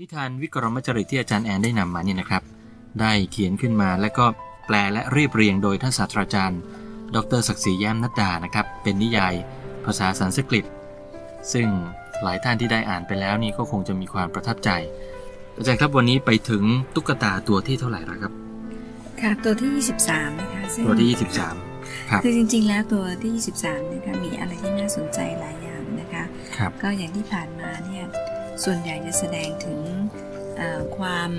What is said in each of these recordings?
นิทานวิกรมจริตที่อาจารย์แอนได้นำมาเนี่ยนะครับ ได้เขียนขึ้นมาและก็แปลและเรียบเรียงโดยท่านศาสตราจารย์ ดรศักดิ์ศรีแย้มนัดดานะครับ เป็นนิยายภาษาสันสกฤต ซึ่งหลายท่านที่ได้อ่านไปแล้วนี่ก็คงจะมีความประทับใจ อาจารย์ครับวันนี้ไปถึงตุ๊กตาตัวที่เท่าไหร่แล้วครับ ค่ะตัวที่ 23 นะคะซึ่งตัวที่ 23ครับคือจริง ๆ แล้วตัวที่ 23นะคะมีอะไรที่น่าสนใจหลายอย่างนะคะครับก็อย่างที่ผ่านมาเนี่ย ส่วนใหญ่จะแสดงถึงเอ่อความ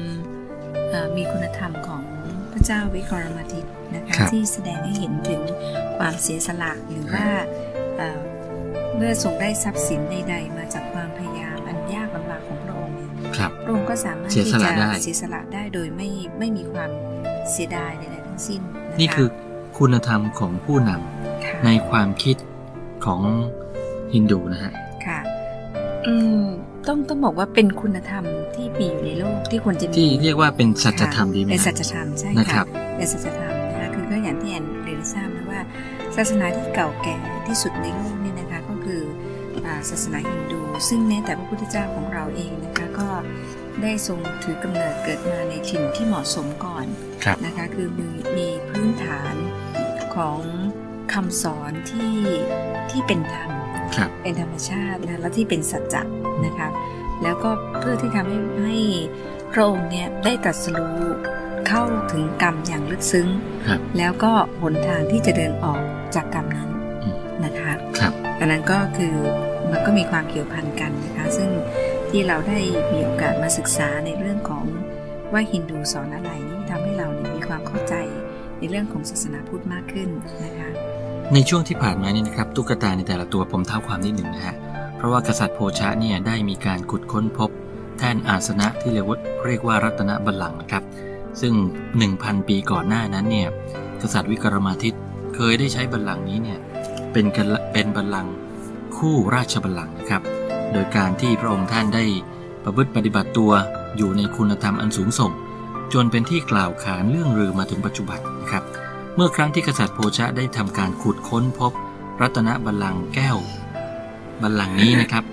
เอ่อมีคุณธรรมของพระเจ้าวิกรมทิตนะคะครับที่แสดงให้เห็นถึงความเสียสละหรือว่าเอ่อเมื่อทรงได้ทรัพย์สินใดๆมาจากความพยายามอันยากลำบากของพระองค์เนี่ยครับพระองค์ก็สามารถเสียที่สละจะได้เสียสละได้โดยไม่ไม่มีความเสียดายใดๆทั้งสิ้นนะคะนี่คือคุณธรรมของผู้นำค่ะในความคิดของฮินดูนะฮะค่ะอืม ต้องต้องบอกว่าเป็นคุณธรรมที่มีอยู่ในโลกที่ควรจะมีที่เรียกว่าเป็นสัจธรรมดีไหมเป็นฮะสัจธรรมใช่นะครัค่ะบเป็นสัจธรรมนะคะคือก็อย่างที่แอนเรียนทราบนะว่า ศาสนาที่เก่าแก่ที่สุดในโลกเนี่ยนะคะก็คืออ่าศาสนาฮินดู ซึ่งแม้แต่พระพุทธเจ้าของเราเองนะคะก็ได้ทรงถือกำเนิดเกิดมาในถิ่นที่เหมาะสมก่อนครับนะคะคือมีมีพื้นฐานของคำสอนที่ที่เป็นธรรมครับ เป็นธรรมชาตินะและที่เป็นสัจจะนะคะแล้วก็เพื่อที่ทำให้ให้พระองค์เนี่ยได้ตรัสรู้เข้าถึงกรรมอย่างลึกซึ้งครับแล้วก็หนทางที่จะเดินออกจากกรรมนั้นอืมนะคะครับอันนั้นก็คือมันก็มีความเกี่ยวพันกันนะคะ ซึ่งที่เราได้มีโอกาสมาศึกษาในเรื่องของว่าฮินดูสอนอะไรนี่ทำให้เราเนี่ยมีความเข้าใจในเรื่องของศาสนาพุทธมากขึ้นนะคะ ในช่วงที่ผ่านมานี่นะครับตุ๊กตาในแต่ละตัวผมเท้าความนิดหนึ่งนะฮะเพราะว่ากษัตริย์โพชะเนี่ยได้มีการขุดค้นพบ แท่นอาสนะที่เรียกว่าเรียกว่ารัตนบัลลังก์นะครับ ซึ่ง 1,000 ปีก่อนหน้านั้นเนี่ยกษัตริย์วิกรมาทิตย์เคยได้ใช้บัลลังก์นี้เนี่ยเป็นกันเป็นบัลลังก์คู่ราชบัลลังก์นะครับ โดยการที่พระองค์ท่านได้ประพฤติปฏิบัติตัวอยู่ในคุณธรรมอันสูงส่ง จนเป็นที่กล่าวขานเรื่องลือมาถึงปัจจุบันนะครับ เมื่อครั้งที่กษัตริย์โพชะได้ทำการขุดค้นพบรัตนบัลลังก์แก้ว บัลลังก์นี้นะครับ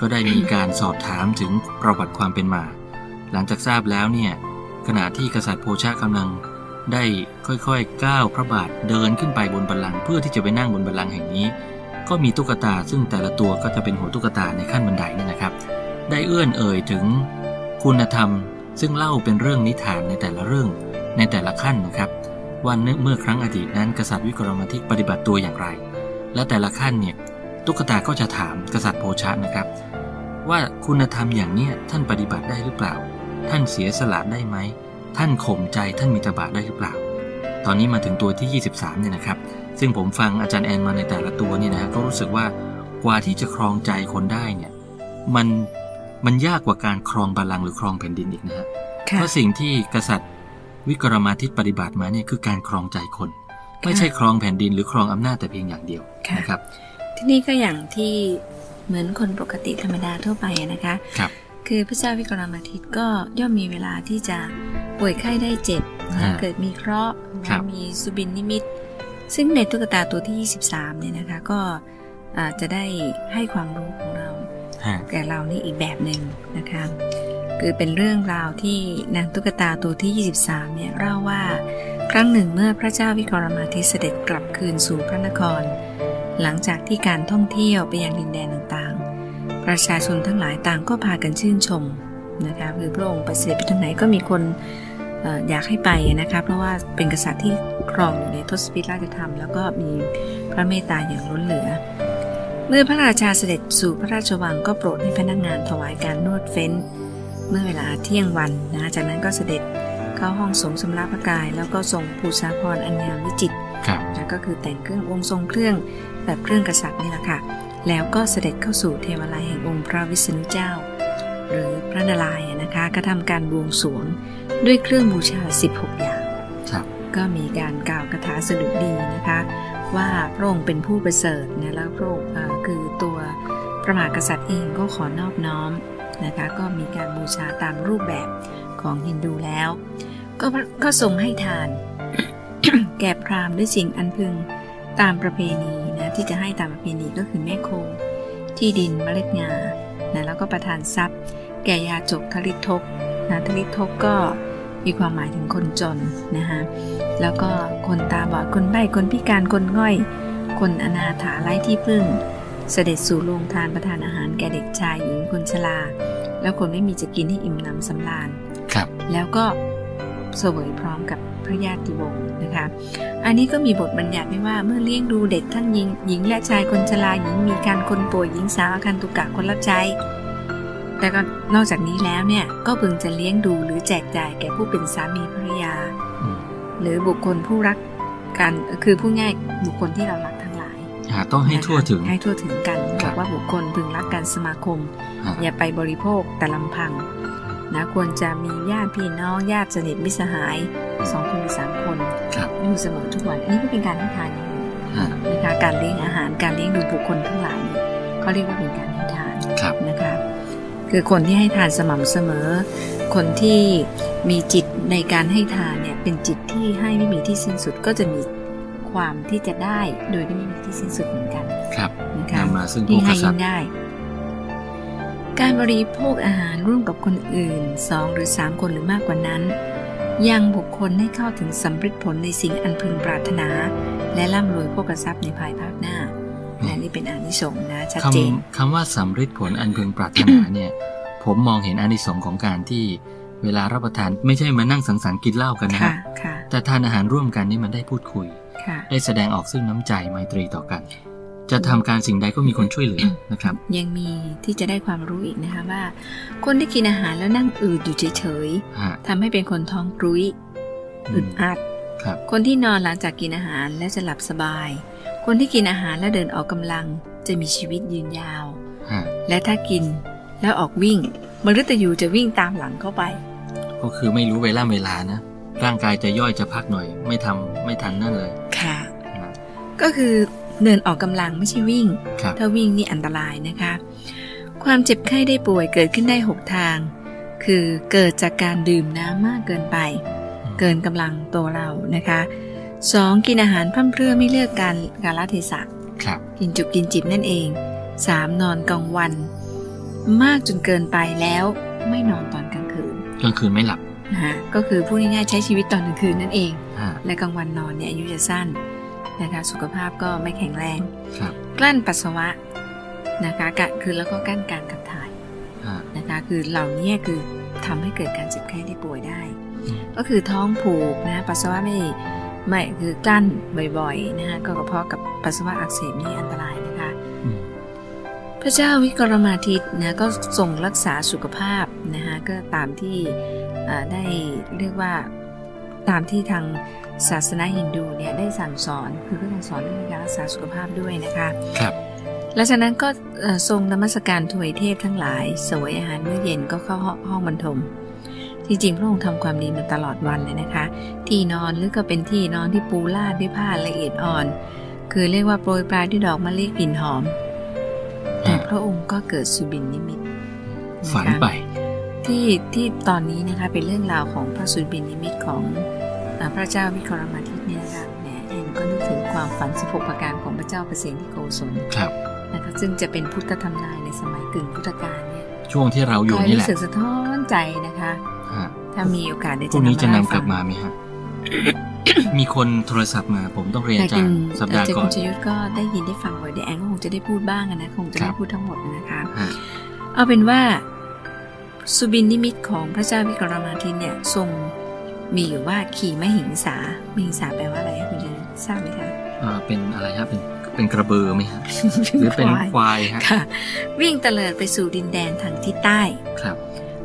ก็ได้มีการสอบถามถึงประวัติความเป็นมา หลังจากทราบแล้วเนี่ยขณะที่กษัตริย์โพชะกำลังได้ค่อยๆก้าวพระบาทเดินขึ้นไปบนบัลลังก์เพื่อที่จะไปนั่งบนบัลลังก์แห่งนี้ ก็มีตุ๊กตาซึ่งแต่ละตัวก็จะเป็นหัวตุ๊กตาในขั้นบันไดนั่นนะครับ ได้เอื้อนเอ่ยถึงคุณธรรม ซึ่งเล่าเป็นเรื่องนิทานในแต่ละเรื่องในแต่ละขั้นนะครับ ว่าเมื่อครั้งอดีตนั้นกษัตริย์วิกรมทิตปฏิบัติตัวอย่างไร และแต่ละขั้นเนี่ยตุ๊กตาก็จะถามกษัตริย์โพชะนะครับ ว่าคุณธรรมอย่างเนี้ยท่านปฏิบัติได้หรือเปล่า ท่านเสียสละได้ไหม ท่านข่มใจท่านมีตบะได้หรือเปล่า ตอนนี้มาถึงตัวที่ 23เนี่ยนะครับ ซึ่งผมฟังอาจารย์แอนมาในแต่ละตัวเนี่ยนะฮะก็รู้สึกว่ากว่าที่จะครองใจคนได้เนี่ยมันมันยากกว่าการครองบัลลังก์หรือครองแผ่นดินอีกนะฮะเพราะสิ่งที่กษัตริย์ วิกรมาทิตปฏิบัติมาเนี่ยคือการครองใจคน ไม่ใช่ครองแผ่นดินหรือครองอำนาจแต่เพียงอย่างเดียวค่ะนะครับ ที่นี่ก็อย่างที่เหมือนคนปกติธรรมดาทั่วไปนะคะครับคือพระเจ้าวิกรมาทิตก็ย่อมมีเวลาที่จะป่วยไข้ได้เจ็บนะฮะเกิดมีเคราะห์ครับมีสุบินนิมิต ซึ่งในตุ๊กตาตัวที่ 23 เนี่ยนะคะ ก็อาจจะได้ให้ความรู้ของเราฮะแก่เรานี่อีกแบบหนึ่งนะคะ คือเป็นเรื่องราวที่นางตุ๊กตาตัวที่ 23 เนี่ยเล่าว่า ครั้งหนึ่งเมื่อพระเจ้าวิกรมาทิเสด็จกลับคืนสู่พระนคร หลังจากที่การท่องเที่ยวไปยังดินแดนต่างๆ ประชาชนทั้งหลายต่างก็พากันชื่นชมนะคะคือพระองค์ไปเสด็จไปทางไหนก็มีคนออยากให้ไปนะคะเพราะว่าเป็นกษัตริย์ที่ครองอยู่ในทศพิธราชธรรม แล้วก็มีพระเมตตาอย่างล้นเหลือ เมื่อพระราชาเสด็จสู่พระราชวังก็โปรดให้พนักงานถวายการนวดเฟ้น เมื่อเวลาเที่ยงวันนะคะจากนั้นก็เสด็จเข้าห้องสงฆ์สำรับพระกาย แล้วก็ทรงภูษาพรณ์อันงามวิจิตรครับนะก็คือแต่งเครื่ององค์ทรงเครื่องแบบเครื่องกษัตริย์นี่แหละค่ะ แล้วก็เสด็จเข้าสู่เทวาลัยแห่งองค์พระวิษณุเจ้า หรือพระนารายณ์นะคะกระทำการบวงสรวงด้วยเครื่องบูชา 16 อย่างครับก็มีการกล่าวคาถาสดุดีนะคะ ว่าพระองค์เป็นผู้ประเสริฐนะแล้วพระองค์เอ่อคือตัวพระมหากษัตริย์เองก็ขอนอบน้อม นะคะก็มีการบูชาตามรูปแบบของฮินดูแล้ว ก็ก็ทรงให้ทาน แก่พราหมณ์ด้วยสิ่งอันพึงตามประเพณีนะที่จะให้ตามประเพณีก็คือแม่โค ที่ดินเมล็ดงานะแล้วก็ประทานทรัพย์ แก่ยาจกทริทกนะทริทกก็มีความหมายถึงคนจนนะคะแล้วก็คนตาบอดคนใบ้คนพิการคนง่อย คนอนาถาไร้ที่พึ่ง เสด็จสู่โรงทานประทานอาหารแก่เด็กชายหญิงคนชรา แล้วคนไม่มีจะกินให้อิ่มหนำสำราญครับ แล้วก็เสวยพร้อมกับพระญาติวงศ์นะคะ อันนี้ก็มีบทบัญญัติไว้ว่าเมื่อเลี้ยงดูเด็กทั้งหญิง หญิงและชายคนชราหญิงมีการคนป่วยหญิงสาวอาคันตุกะคนรับใช้ แต่ก็นอกจากนี้แล้วเนี่ยก็พึงจะเลี้ยงดูหรือแจกจ่ายแก่ผู้เป็นสามีภรรยาอืมหรือบุคคลผู้รักกันคือผู้ง่ายบุคคลที่เรารักทั้งหลายอ่า ต้องให้ทั่วถึงนะคะให้ทั่วถึงกันครับอบกว่าบุคคลพึงรักกันสมาคมอ่าอย่าไปบริโภคแต่ลำพังนะควรจะมีญาติพี่น้องญาติสนิทมิตรสหายสองคนหรือสามคนครับอยู่เสมอทุกวันอันนี้ก็เป็นการให้ทานอย่างหนึ่งอ่านะคะการเลี้ยงอาหารการเลี้ยงดูบุคคลทั้งหลายเนี่ยเขาเรียกว่าเป็นการให้ทานครับนะคะคือคนที่ให้ทานสม่ำเสมอ คนที่มีจิตในการให้ทานเนี่ยเป็นจิตที่ให้ไม่มีที่สิ้นสุดก็จะมี ความที่จะได้โดยที่ไม่มีที่สิ้นสุดเหมือนกัน ครับนะคะนำมาซึ่งยิ่ผู้งกให้ษัตยิ่ริงย์ได้ การบริโภคอาหารร่วมกับคนอื่นสองหรือสามคนหรือมากกว่านั้น ยังบุคคลให้เข้าถึงสำฤทธิผลในสิ่งอันพึงปรารถนา และร่ำรวยโภคทรัพย์ในภายภาคหน้านะนี่เป็นอานิสงส์นะชัดคเจนำคำว่าสำฤทธิ์ผลอันพึงปรารถนาเนี่ย ผมมองเห็นอานิสงส์ของการที่เวลารับประทานไม่ใช่มานั่งสังสรรค์กินเหล้ากันนะคค่ะรับค่ะแต่ทานอาหารร่วมกันนี่มันได้พูดคุยค่ะ ได้แสดงออกซึ่งน้ำใจไมตรีต่อกัน จะทำการสิ่งใดก็มีคนช่วยเหลือนะครับ ยังมีที่จะได้ความรู้อีกนะคะว่า คนที่กินอาหารแล้วนั่งอืดอยู่เฉยฮะๆทำให้เป็นคนท้องกรุ้ยอือึมดอัดครับคนที่นอนหลังจากกินอาหารแล้วจะหลับสบาย คนที่กินอาหารแล้วเดินออกกำลัง จะมีชีวิตยืนยาวฮะและถ้ากินแล้วออกวิ่งมฤตยูจะวิ่งตามหลังเข้าไป ก็คือไม่รู้เวลาเวลานะ ร่างกายจะย่อยจะพักหน่อย ไม่ทำไม่ทันนั่นเลยค่ะฮะ ก็คือเดินออกกำลังไม่ใช่วิ่งครับถ้าวิ่งนี่อันตรายนะคะ ความเจ็บไข้ได้ป่วยเกิดขึ้นได้ 6 ทาง คือเกิดจากการดื่มน้ำมากเกินไป เกินกำลังตัวเรานะคะ 2. กินอาหารพร่ำเพรื่อไม่เลือกการกาลเทศะครับกินจุกกินจิบนั่นเอง 3. นอนกลางวัน มากจนเกินไปแล้วไม่นอนตอนกลางคืนกลางคืนไม่หลับนะคะก็คือพูดง่ายๆใช้ชีวิตตอนกลางคืนนั่นเองฮะและกลางวันนอนเนี่ยอายุจะสั้น นะคะสุขภาพก็ไม่แข็งแรงครับกลั้นปัสสาวะนะคะกะคือแล้วก็กั้นการขับถ่ายฮะนะคะคือเหล่านี้คือทำให้เกิดการเจ็บไข้ได้ป่วยได้อืมก็คือท้องผูกนะปัสสาวะไม่ไม่คือกลั้นบ่อยๆนะคะก็กระเพาะกับปัสสาวะอักเสบนี่อันตรายนะคะอืมพระเจ้าวิกรมาทิตนะก็ทรงรักษาสุขภาพนะคะก็ตามที่เอ่อได้เรียกว่าตามที่ทาง ศาสนาฮินดูเนี่ยได้สั่งสอนคือก็ทรงสอนเรื่องการรักษาสุขภาพด้วยนะคะครับหลังจากนั้นก็เอ่อทรงนมัสการถวยเทพทั้งหลายเสวยอาหารมื้อเย็นก็เข้าห้องห้องบรรทมที่จริงพระองค์ทำความดีมาตลอดวันเลยนะคะ ที่นอนหรือก็เป็นที่นอนที่ปูลาดด้วยผ้าละเอียดอ่อน คือเรียกว่าโปรยปลายด้วยดอกมะลิกลิ่นหอม แต่พระองค์ก็เกิดสุบินนิมิตฝันไป ที่ที่ตอนนี้นะคะเป็นเรื่องราวของพระสุบินนิมิตของอา พระเจ้าวิกรมาทิตเนี่ยนะคะแหมเอ็นก็นึกถึงความฝันสิบหกประการของพระเจ้าประเสนิโกศลครับนะคะซึ่งจะเป็นพุทธธรรมนายในสมัยกึ่งพุทธกาลเนี่ยช่วงที่เราอยู่ก็นี่แหรู้ละสึกสะท้อนใจนะคะฮะถ้ามีโอกาสเดี๋ยวพรุ่งนี้จะเล่นำให้กลับฟังมาไหมฮะมีคนโทรศัพท์มาผมต้องเรียนแต่จากคุณสัปดาห์เจ้าก่อคุนณชยุทธก็ได้ยินได้ฟังบ่อยเดี๋ยวแอนก็คงจะได้พูดบ้างอะนะคงจะครัไม่บพูดทั้งหมดนะคะฮะเอาเป็นว่าสุบินนิมิตของพระเจ้าวิกรมาทิตเนี่ยทรง มีอยู่ว่าขี่มหิงสามหิงสาแปลว่าอะไรคะคุณจะทราบไหมคะเอ่อเป็นอะไรฮะเป็นเป็นกระเบือไหมฮะหรือเป็นควายควายฮะค่ะวิ่งเตลิดไปสู่ดินแดนทางทิศใต้ครับ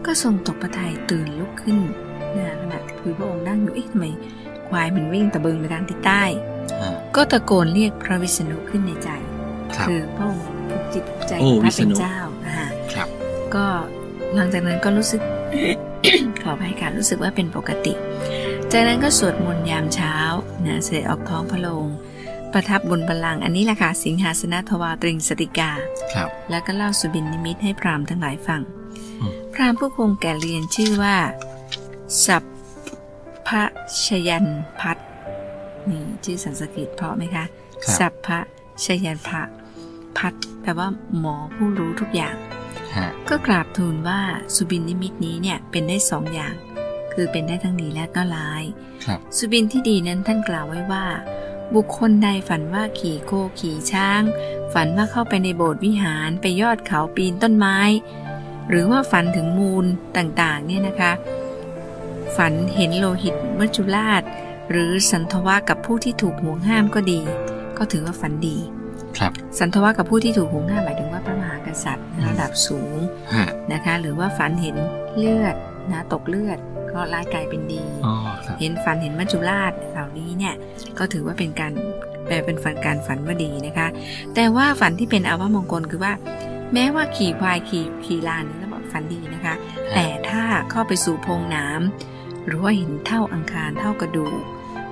ก็ทรงตกพระทัยตื่นลุกขึ้นนะขณะคือพระองค์นั่งอยู่เอ๊ะทำไมควายมันวิ่งตะเบิงไปทางทิศใต้ฮะก็ตะโกนเรียกพระวิษณุขึ้นในใจครับคือพระองค์ผูกจิตผูกใจโอ้พระเป็วิษนณุเจ้านะคะครับก็หลังจากนั้นก็รู้สึกข ออภัยค่ะรู้สึกว่าเป็นปกติ จากนั้นก็สวดมนต์ยามเช้านะเสด็จออกท้องพระโรงประทับบนบัลลังก์อันนี้แหละค่ะสิงหาสนทวาตริงสติกาครับ แล้วก็เล่าสุบินนิมิตให้พราหมณ์ทั้งหลายฟังอืมพราหมณ์ผู้คงแก่เรียนชื่อว่า สัพพชยันพัทนี่ชื่อสันสกฤตเพราะไหมคะครับสัพพชยันพระพัทแปลว่าหมอผู้รู้ทุกอย่างฮะ ก็กราบทูลว่าสุบินนิมิตนี้เนี่ยเป็นได้สองอย่าง คือเป็นได้ทั้งดีและก็ร้ายครับสุบินที่ดีนั้นท่านกล่าวไว้ว่า บุคคลใดฝันว่าขี่โคขี่ช้าง ฝันว่าเข้าไปในโบสถ์วิหารไปยอดเขาปีนต้นไม้ หรือว่าฝันถึงมูลต่างๆเนี่ยนะคะ ฝันเห็นโลหิตมัจจุราช หรือสันทวะกับผู้ที่ถูกห่วงห้ามก็ดี ก็ถือว่าฝันดี ครับ สันทวะกับผู้ที่ถูกห่วงห้าม ษัตริย์ระดับสูงฮะนะคะ หรือว่าฝันเห็นเลือดนะตกเลือดก็ร้ายกลายเป็นดีอ๋อครับเห็นฝันเห็นมัจจุราชเหล่านี้เนี่ยก็ถือว่าเป็นการแปลเป็นฝันการฝันว่าดีนะคะ แต่ว่าฝันที่เป็นอาวมงคลคือว่า แม้ว่าขี่ควายขี่ขี่ลานนี่ก็บอกฝันดีนะคะ แต่ถ้าเข้าไปสู่โพรงน้ำหรือว่าเห็นเท่าอังคารเท่ากระดูก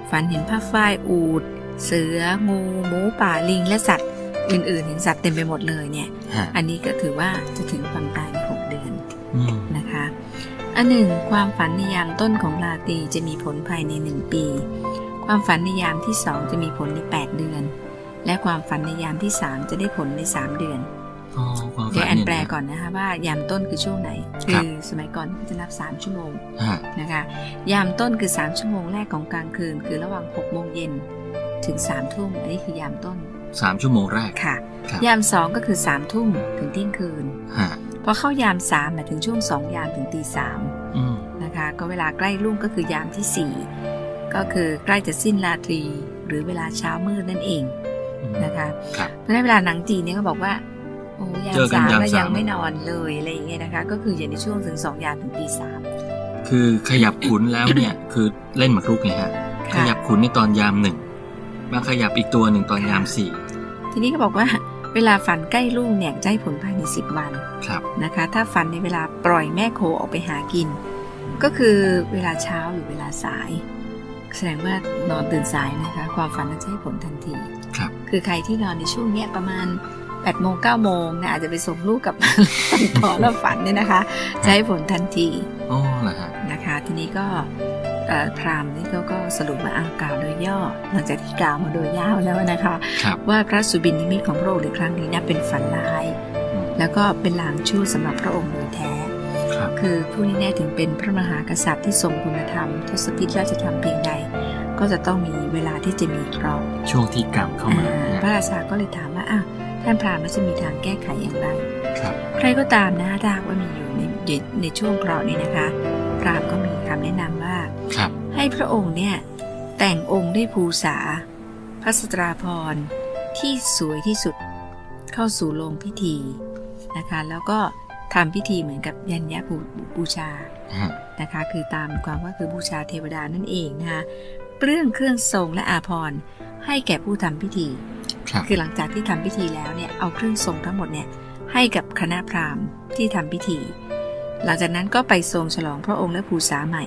ฝันเห็นผ้าฝ้ายอูด เสืองู หมูป่าลิงและสัตว์ อื่นๆเห็นสัตว์เต็มไปหมดเลยเนี่ยฮะอันนี้ก็ถือว่าจะถึงความตายในหกเดือนอืมนะคะ อันหนึ่งความฝันในยามต้นของราตรีจะมีผลภายในหนึ่งปี ความฝันในยามที่สองจะมีผลใน8เดือน และความฝันในยามที่3จะได้ผลใน3เดือนอ๋อความฝัเดี๋ยวแอนเยแปละก่อนนะคะว่ายามต้นคือช่วงไหนครัคืบอสมัยก่อนจะนับ 3 ชั่วโมงฮะนะคะ ยามต้นคือ 3 ชั่วโมงแรกของกลางคืน คือระหว่าง6โมงเย็นถึง3ทุ่มอันนี้คือยามต้น สามชั่วโมงแรกค่ะครับยาม2ก็คือ3ทุ่มถึงเที่ยงคืนฮะพอเข้ายาม3หมายถึงช่วง2ยามถึงตีสามอืมนะคะ ก็เวลาใกล้รุ่งก็คือยามที่4ก็คือใกล้จะสิ้นราตรี หรือเวลาเช้ามืดนั่นเองอืมนะคะครับเพราะฉะนั้นเวลาหนังจีนเนี่ยเขาบอกว่าโอ้ยามเจอกันสามยามแล้วยังสามไม่นอนเลยอะไรอย่างเงี้ยนะคะ ก็คืออย่างในช่วงถึงสองยามถึงตีสามคือขยับขุนแล้วเนี่ยคือเล่นหมากรุกไงฮะขค่ะยับขุนในตอนยามหนึ่ง มาขยับอีกตัวหนึ่งตอนยามสี่ทีนี้ก็บอกว่าเวลาฝันใกล้รุ่งเนี่ยจะให้ผลภายใน10วันครับนะคะ ถ้าฝันในเวลาปล่อยแม่โคออกไปหากิน ก็คือเวลาเช้าหรือเวลาสาย แสดงว่านอนตื่นสายนะคะ ความฝันนั้นจะให้ผลทันทีครับ คือใครที่นอนในช่วงเนี้ยประมาณ8โมง9โมงนะอาจจะไปส่งลูกกลับต่อแล้วฝันเนี่ยนะคะ จะให้ผลทันทีอ๋อเหรอฮะนะคะ ทีนี้ก็เอ่อ พราหมณ์นี่เขาก็สรุปมาอ่านกล่าวโดยย่อ หลังจากที่กล่าวมาโดยยาวแล้วนะคะครับว่าพระสุบินนิมิตของพระองค์ในครั้งนี้นะเป็นฝันร้ายอืมแล้วก็เป็นลางชั่วสำหรับพระองค์โดยแท้ครับคือผู้นี้แน่ถึงเป็นพระมหากษัตริย์ที่ทรงคุณธรรม ทศพิธราชธรรมเพียงใด ก็จะต้องมีเวลาที่จะมีเคราะห์ช่วงที่กรรมเข้ามาอ่านะพระราชาก็เลยถามว่าอ้าวท่านพราหมณ์แล้วจะมีทางแก้ไขอย่างไรครับใครก็ตามนะถ้าหากว่ามีอยู่ในในในช่วงเคราะห์นี้นะคะ พราหมณ์ก็มีคำแนะนำว่าครับให้พระองค์เนี่ย แต่งองค์ด้วยภูษาพระสตราพรณ์ที่สวยที่สุดเข้าสู่โรงพิธีนะคะ แล้วก็ทำพิธีเหมือนกับยัญญบูบูชาฮะนะคะคือตามความว่าคือบูชาเทวดานั่นเองนะคะเปลื้องเครื่องทรงและอาภรณ์ให้แก่ผู้ทำพิธีครับคือหลังจากที่ทำพิธีแล้วเนี่ยเอาเครื่องทรงทั้งหมดเนี่ยให้กับคณะพราหมณ์ที่ทำพิธี หลังจากนั้นก็ไปทรงฉลองพระองค์และภูษาใหม่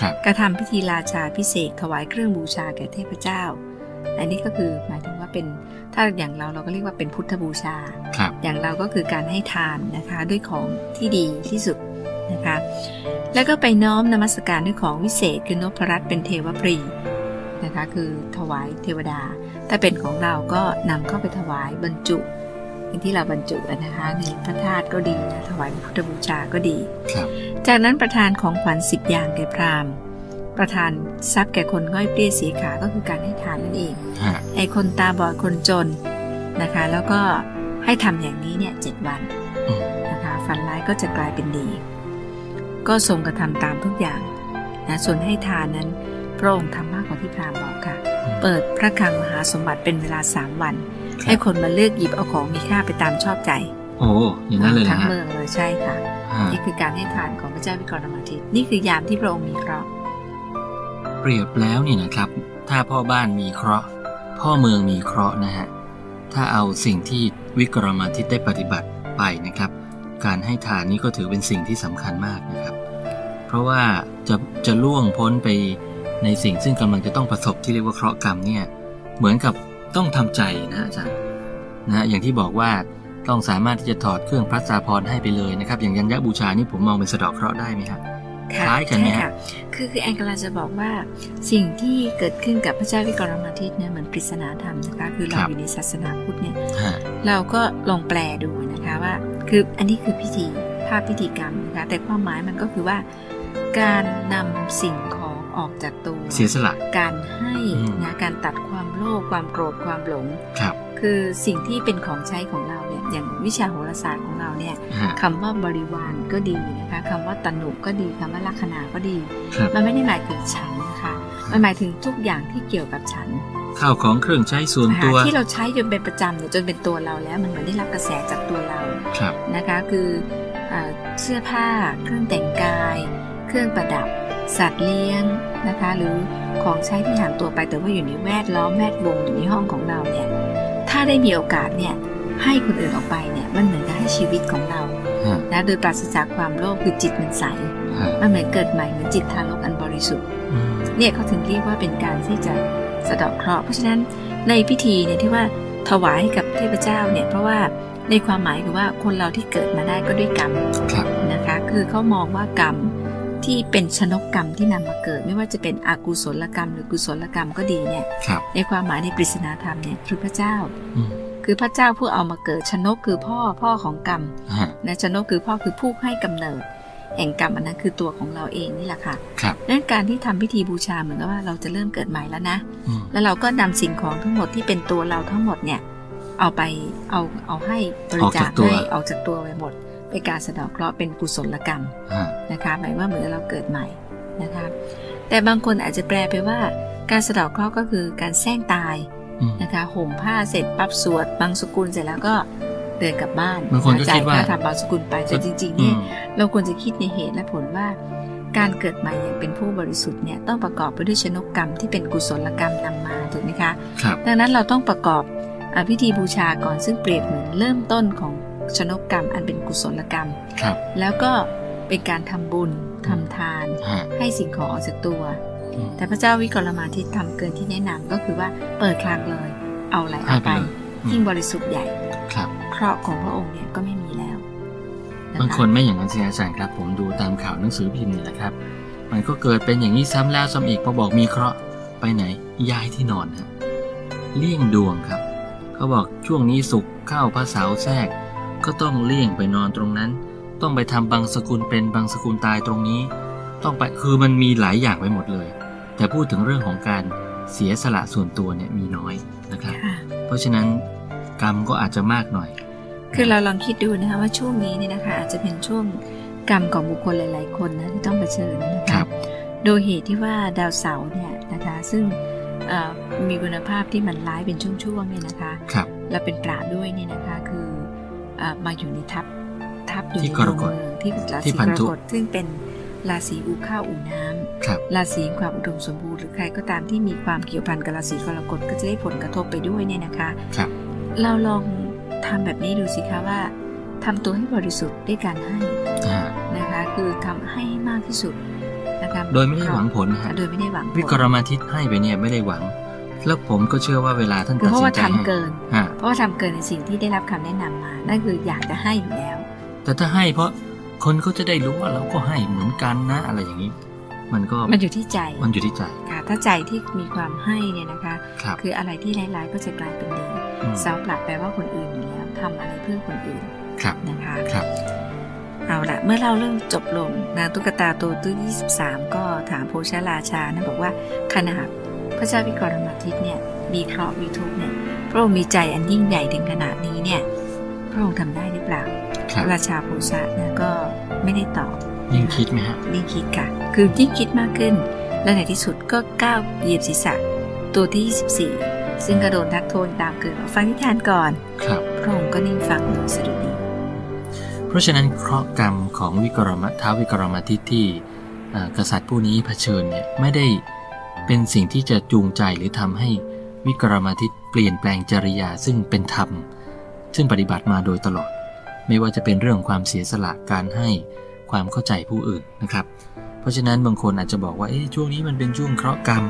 ครับกระทำพิธีราชาพิเศษกถวายเครื่องบูชาแก่เทพเจ้า อันนี้ก็คือหมายถึงว่าเป็นถ้าอย่างเราเราก็เรียกว่าเป็นพุทธบูชาครับอย่างเราก็คือการให้ทานนะคะด้วยของที่ดีที่สุดนะคะ แล้วก็ไปน้อมนมัสการด้วยของวิเศษคือนพรัตน์เป็นเทวปรีนะคะคือถวายเทวดา ถ้าเป็นของเราก็นำเข้าไปถวายบรรจุ อย่างที่เราบรรจุอะนะคะในพระธาตุก็ดีนะถวายพุทธบูชาก็ดีครับจากนั้นประธานของขวัญสิบอย่างแก่พราหมณ์ประธานทรัพย์แก่คนง่อยเปรี้ยเสียขาก็คือการให้ทานนั่นเองฮะให้คนตาบอดคนจนนะคะ แล้วก็ให้ทำอย่างนี้เนี่ยเจ็ดวันอืมนะคะฝันร้ายก็จะกลายเป็นดี ก็ทรงกระทำตามทุกอย่างนะส่วนให้ทานนั้นพระองค์ทำมากกว่าที่พราหมณ์บอกค่ะอืมเปิดพระคลังมหาสมบัติเป็นเวลาสามวันครับ ให้คนมาเลือกหยิบเอาของมีค่าไปตามชอบใจ โอ้อย่างนั้นเลยนะทั้งฮะเมืองเลยใช่ค่ะฮะนี่คือการให้ทานของพระเจ้าวิกรณมาทิตย์นี่คือยามที่พระองค์มีเคราะห์เปรียบแล้วนี่นะครับ ถ้าพ่อบ้านมีเคราะห์ พ่อเมืองมีเคราะห์นะฮะถ้าเอาสิ่งที่วิกรมาทิตได้ปฏิบัติไปนะครับ การให้ทานนี้ก็ถือเป็นสิ่งที่สำคัญมากนะครับ เพราะว่าจะจะล่วงพ้นไปในสิ่งซึ่งกำลังจะต้องประสบที่เรียกว่าเคราะห์กรรมเนี่ยเหมือนกับ ต้องทำใจนะอาจารย์นะฮะอย่างที่บอกว่าต้องสามารถที่จะถอดเครื่องพระสาพรให้ไปเลยนะครับ อย่างยัญญบูชานี่ผมมองเป็นสะเดอกเคราะห์ได้ไหมครับค่ะคล้ายกันไหมใช่ฮะค่ะคือคือแอนกำลังจะบอกว่าสิ่งที่เกิดขึ้นกับพระเจ้าวิกรมาทิตเนี่ยเหมือนปริศนาธรรมนะคะคือเราอยู่ในศาสนาพุทธเนี่ยฮะเราก็ลองแปลดูนะคะว่า คืออันนี้คือพิธีภาพพิธีกรรมนะคะแต่ความหมายมันก็คือว่า การนำสิ่งของ ออกจากตัว เสียสละ การให้อืมนะการตัดความโลภความโกรธความหลงครับคือสิ่งที่เป็นของใช้ของเราเนี่ยอย่างวิชาโหราศาสตร์ของเราเนี่ยฮะคำว่าบริวารก็ดีนะคะคำว่าตนุก็ดีคำว่าลัคนาก็ดีครับมันไม่ได้หมายถึงฉันนะคะ มันหมายถึงทุกอย่างที่เกี่ยวกับฉันข้าวของเครื่องใช้ส่วนนะคะตัวที่เราใช้จนเป็นประจำเนี่ยจนเป็นตัวเราแล้ว มันเหมือนได้รับกระแสจากตัวเราครับนะคะคืออ่าเสื้อผ้าเครื่องแต่งกาย เครื่องประดับ สัตว์เลี้ยงนะคะ หรือของใช้ที่ห่างตัวไปแต่ว่าอยู่ในแวดล้อมแวดวงอยู่ในห้องของเราเนี่ยถ้าได้มีโอกาสเนี่ยให้คนอื่นออกไปเนี่ยมันเหมือนกับให้ชีวิตของเราฮะนะโดยปราศจากความโลภคือจิตมันใสฮะมันเหมือนเกิดใหม่เหมือนจิตทารกอันบริสุทธิ์อืมเนี่ยเขาถึงเรียกว่าเป็นการที่จะสะเดาะเคราะห์เพราะฉะนั้นในพิธีเนี่ยที่ว่าถวายให้กับเทพเจ้าเนี่ยเพราะว่าในความหมายคือว่าคนเราที่เกิดมาได้ก็ด้วยกรรมครับนะคะ คือเขามองว่ากรรม ที่เป็นชนกกรรมที่นำมาเกิด ไม่ว่าจะเป็นอกุศลกรรม หรือกุศลกรรมก็ดีเนี่ยครับในความหมายในปริศนาธรรมเนี่ยคือพระเจ้าอืมคือพระเจ้าผู้เอามาเกิดชนกคือพ่อพ่อของกรรมฮะนะชนกคือพ่อคือผู้ให้กำเนิด แห่งกรรมอันนั้นคือตัวของเราเองนี่แหละค่ะครับดังนั้นการที่ทำพิธีบูชาเหมือนกับว่าเราจะเริ่มเกิดใหม่แล้วนะอืมแล้วเราก็นำสิ่งของทั้งหมดที่เป็นตัวเราทั้งหมดเนี่ย เอาไปเอาเอาให้บริจาคให้ออกจากตัวไปหมด เป็นการสะเดอกเคราะห์เป็นกุศลกรรมฮะนะคะหมายว่าเหมือนเราเกิดใหม่นะคะแต่บางคนอาจจะแปลไปว่า การสะเดอกเคราะห์ก็คือการแซงตายอืมนะคะห่มผ้าเสร็จปั๊บสวดบางสกุลเสร็จแล้วก็เดินกลับบ้านบางคนก็คิดว่าจ่ยค่าทำบางสกุลไปแต่จริงๆอืเนี่ยมเราควรจะคิดในเหตุและผลว่า การเกิดใหม่อย่างเป็นผู้บริสุทธิ์เนี่ยต้องประกอบไปด้วยชนกกรรมที่เป็นกุศลกรรมนำมาถูกไหมคะครับดังนั้นเราต้องประกอบอาพิธีบูชาก่อนซึ่งเปรียบเหมือนเริ่มต้นของ ชนกกรรมอันเป็นกุศลกรรมครับ แล้วก็เป็นการทำบุญทำทานฮะให้สิ่งของออกจากตัวอืมแต่พระเจ้าวิกรมาทิตทำเกินที่แนะนำก็คือว่าเปิดคลังเลย เอาอะไรให้เอาไปไปเลยอืมยิ่งบริสุทธิ์ใหญ่ครับเคราะห์ของพระองค์เนี่ยก็ไม่มีแล้วะะบางคนไม่อย่างนั้นสิอาจารย์ครับ ผมดูตามข่าวหนังสือพิมพ์นี่แหละครับ มันก็เกิดเป็นอย่างนี้ซ้ำแล้วซ้ำอีกพอบอกมีเคราะห์ไปไหนย้ายที่นอนฮะเลี่ยงดวงครับ เขาบอกช่วงนี้สุกร์เข้าพระเสาร์แทรก ก็ต้องเลี่ยงไปนอนตรงนั้น ต้องไปทำบางสกุลเป็นบางสกุลตายตรงนี้ ต้องไปคือมันมีหลายอย่างไปหมดเลย แต่พูดถึงเรื่องของการเสียสละส่วนตัวเนี่ยมีน้อยนะครับค่ะเพราะฉะนั้นกรรมก็อาจจะมากหน่อย คือเราลองคิดดูนะคะว่าช่วงนี้เนี่ยนะคะอาจจะเป็นช่วงกรรมของบุคคลหลาย ๆ คนนะที่ต้องเผชิญนะครัคะบโดยเหตุที่ว่าดาวเสาร์เนี่ยนะคะซึ่งเอ่อมีคุณภาพที่มันร้ายเป็นช่วงๆเนี่ยนะคะครับและเป็นปราดด้วยเนี่ยนะคะคือเอ่อ มาอยู่ในทับทับอยู่ที่ในกรกฎดวงเมืองที่ราที่ศีพักนรธุกฎซึ่งเป็นราศีอูข้าวอูน้ำครับราศีความอุดมสมบูรณ์หรือใครก็ตามที่มีความเกี่ยวพันกับราศีกรกฎก็จะได้ผลกระทบไปด้วยเนี่ยนะคะครับเราลองทำแบบนี้ดูสิคะว่าทำตัวให้บริสุทธิ์ด้วยการให้อ่านะคะคือทำให้มากที่สุดนะคะโดยไม่ได้หวังผลนะฮะโดยไม่ได้หวังผลวิกรมาทิตให้ไปเนี่ยไม่ได้หวัง แล้วผมก็เชื่อว่าเวลาท่านคือตัดเพราะสิว่านใจทำให้เกินฮะเพราะว่าทำเกินในสิ่งที่ได้รับคำแนะนำมา นั่นคืออยากจะให้อยู่แล้ว แต่ถ้าให้เพราะคนก็จะได้รู้ว่าเราก็ให้เหมือนกันนะอะไรอย่างนี้ มันก็มันอยู่ที่ใจมันอยู่ที่ใจค่ะ ถ้าใจที่มีความให้เนี่ยนะคะครับคืออะไรที่ร้ายๆก็จะกลายเป็นดีมเสาปลัดแปลว่าคนอื่นอยู่แล้วทำอะไรเพื่อคนอื่นครับนะคะครับเอาละเมื่อเราเรื่องจบลงนางตุ๊กตาตัวที่23 ก็ถามโพชาราชานะบอกว่าขนาดพระเจ้าวิกรมาทิตเนี่ยมีเคราะห์มีทุกข์เนี่ยพระองค์มีใจอันยิ่งใหญ่ถึงขนาดนี้เนี่ย พระองค์ทำได้หรือเปล่าครับราชาโพชานะก็ไม่ได้ตอบยิ่งคิดไหมฮะยิ่งคิดค่ะ คือยิ่งคิดมากขึ้น และในที่สุดก็ก้าวเหยียบศีรษะตัวที่ 24 ซึ่งก็โดนทักโทนตามเกิดฟังนิทานก่อน ครับพระองค์ก็นิ่งฟังโดยสะดุดี เพราะฉะนั้นเคราะห์กรรมของวิกรมท้าววิกรมทิตที่เอ่อกษัตริย์ผู้นี้เผชิญเนี่ยไม่ได้เป็นสิ่งที่จะจูงใจหรือทำให้วิกรมทิตเปลี่ยนแปลงจริยาซึ่งเป็นธรรม ซึ่งปฏิบัติมาโดยตลอด ไม่ว่าจะเป็นเรื่องความเสียสละการให้ความเข้าใจผู้อื่นนะครับ เพราะฉะนั้นบางคนอาจจะบอกว่าเอ๊ะช่วงนี้มันเป็นช่วงเคราะห์กรรม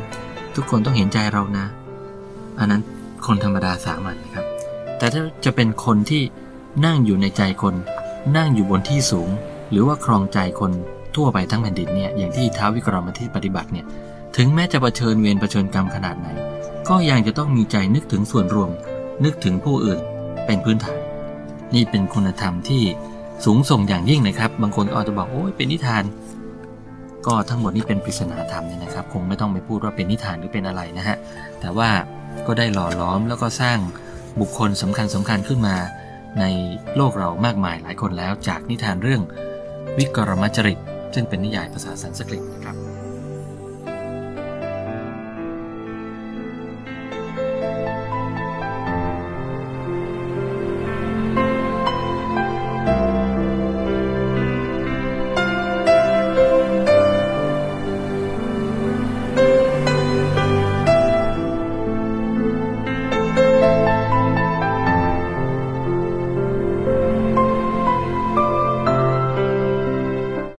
ทุกคนต้องเห็นใจเรานะ อันนั้นคนธรรมดาสามัญนะครับ แต่ถ้าจะเป็นคนที่นั่งอยู่ในใจคน นั่งอยู่บนที่สูง หรือว่าครองใจคนทั่วไปทั้งแผ่นดินเนี่ยอย่างที่ท้าววิกรมทิตปฏิบัติเนี่ยถึงแม้จะเผชิญเวรเผชิญกรรมขนาดไหน ก็ยังจะต้องมีใจนึกถึงส่วนรวม นึกถึงผู้อื่น เป็นพื้นฐาน นี่เป็นคุณธรรมที่สูงส่งอย่างยิ่งนะครับ บางคนก็อาจจะบอกโอ้ยเป็นนิทาน ก็ทั้งหมดนี้เป็นปริศนาธรรมเนี่ยนะครับ คงไม่ต้องไปพูดว่าเป็นนิทานหรือเป็นอะไรนะฮะ แต่ว่าก็ได้หล่อล้อมแล้วก็สร้างบุคคลสำคัญสำคัญขึ้นมาในโลกเรามากมายหลายคนแล้วจากนิทานเรื่องวิกรมจริต ซึ่งเป็นนิยายภาษาสันสกฤตนะครับ